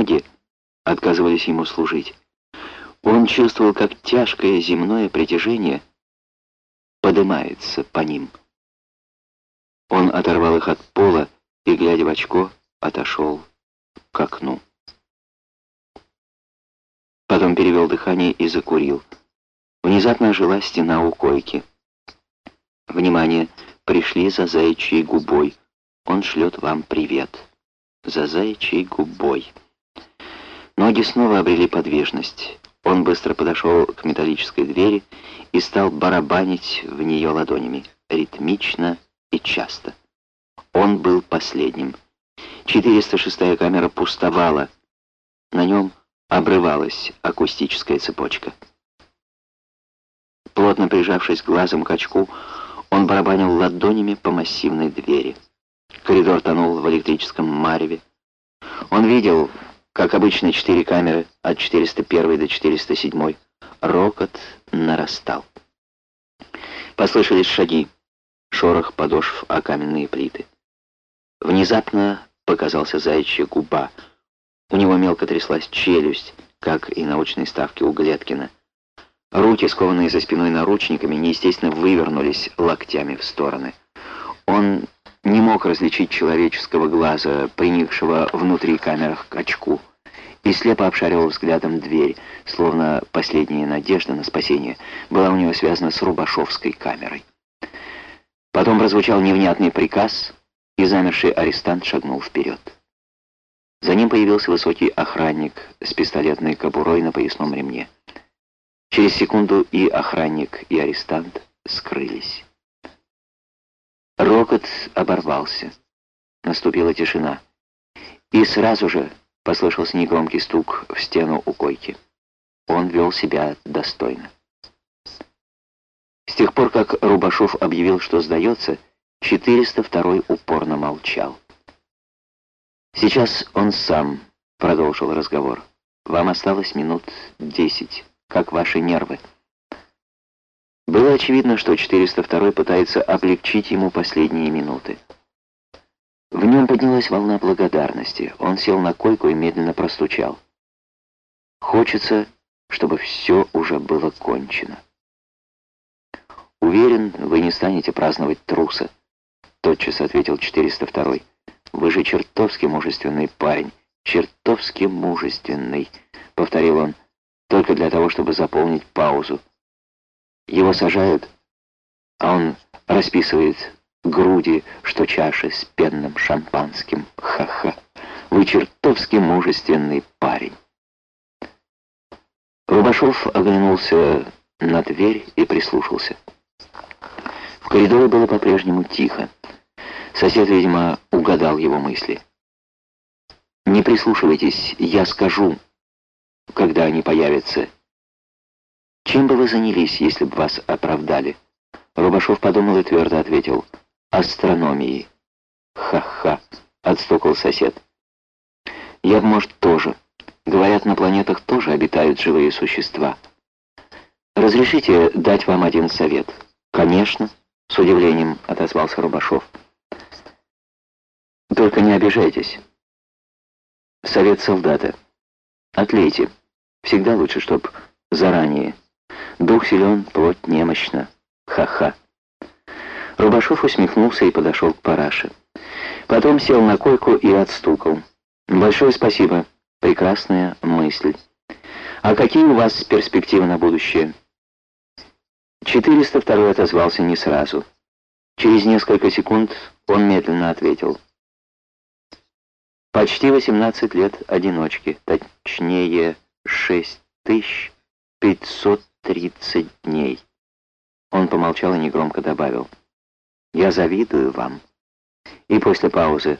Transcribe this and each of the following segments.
Ноги отказывались ему служить. Он чувствовал, как тяжкое земное притяжение поднимается по ним. Он оторвал их от пола и, глядя в очко, отошел к окну. Потом перевел дыхание и закурил. Внезапно ожила стена у койки. Внимание! Пришли за заячьей губой. Он шлет вам привет. За заячьей губой. Ноги снова обрели подвижность. Он быстро подошел к металлической двери и стал барабанить в нее ладонями, ритмично и часто. Он был последним. 406-я камера пустовала. На нем обрывалась акустическая цепочка. Плотно прижавшись глазом к очку, он барабанил ладонями по массивной двери. Коридор тонул в электрическом мареве. Он видел, как обычно, четыре камеры от 401 до 407. Рокот нарастал. Послышались шаги, шорох подошв о каменные плиты. Внезапно показался заячья губа. У него мелко тряслась челюсть, как и на очной ставке у Глеткина. Руки, скованные за спиной наручниками, неестественно вывернулись локтями в стороны. Он не мог различить человеческого глаза, приникшего внутри камерах к очку, и слепо обшаривал взглядом дверь, словно последняя надежда на спасение была у него связана с Рубашовской камерой. Потом прозвучал невнятный приказ, и замерший арестант шагнул вперед. За ним появился высокий охранник с пистолетной кобурой на поясном ремне. Через секунду и охранник, и арестант скрылись. Рокот оборвался. Наступила тишина. И сразу же послышался негромкий стук в стену у койки. Он вел себя достойно. С тех пор, как Рубашов объявил, что сдается, 402 упорно молчал. Сейчас он сам продолжил разговор. Вам осталось минут десять. Как ваши нервы? Было очевидно, что 402 пытается облегчить ему последние минуты. В нем поднялась волна благодарности. Он сел на койку и медленно простучал. Хочется, чтобы все уже было кончено. «Уверен, вы не станете праздновать труса», — тотчас ответил 402 «Вы же чертовски мужественный парень, чертовски мужественный», — повторил он, только для того, чтобы заполнить паузу. Его сажают, а он расписывает груди, что чаши с пенным шампанским. Ха-ха. Вы чертовски мужественный парень. Рубашов оглянулся на дверь и прислушался. В коридоре было по-прежнему тихо. Сосед, видимо, угадал его мысли. «Не прислушивайтесь, я скажу, когда они появятся. Чем бы вы занялись, если бы вас оправдали?» Рубашов подумал и твердо ответил. «Астрономией». «Ха-ха», — отстукал сосед. «Я, может, тоже. Говорят, на планетах тоже обитают живые существа. Разрешите дать вам один совет?» «Конечно», — с удивлением отозвался Рубашов. «Только не обижайтесь. Совет солдата. Отлейте. Всегда лучше, чтоб заранее. Дух силен, плоть немощна. Ха-ха. Рубашов усмехнулся и подошел к параше. Потом сел на койку и отстукал. «Большое спасибо. Прекрасная мысль. А какие у вас перспективы на будущее?» 402 отозвался не сразу. Через несколько секунд он медленно ответил. «Почти 18 лет одиночки, точнее, 6530 дней». Он помолчал и негромко добавил. «Я завидую вам». И после паузы.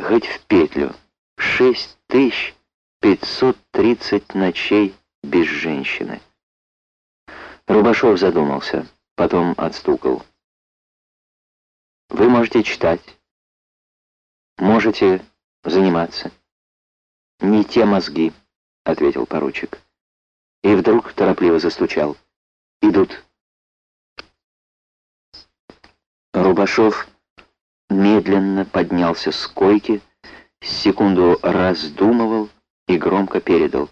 «Хоть в петлю. 6530 ночей без женщины». Рубашов задумался, потом отстукал. «Вы можете читать, можете заниматься». «Не те мозги», — ответил поручик. И вдруг торопливо застучал. «Идут». Рубашов медленно поднялся с койки секунду раздумывал и громко передал.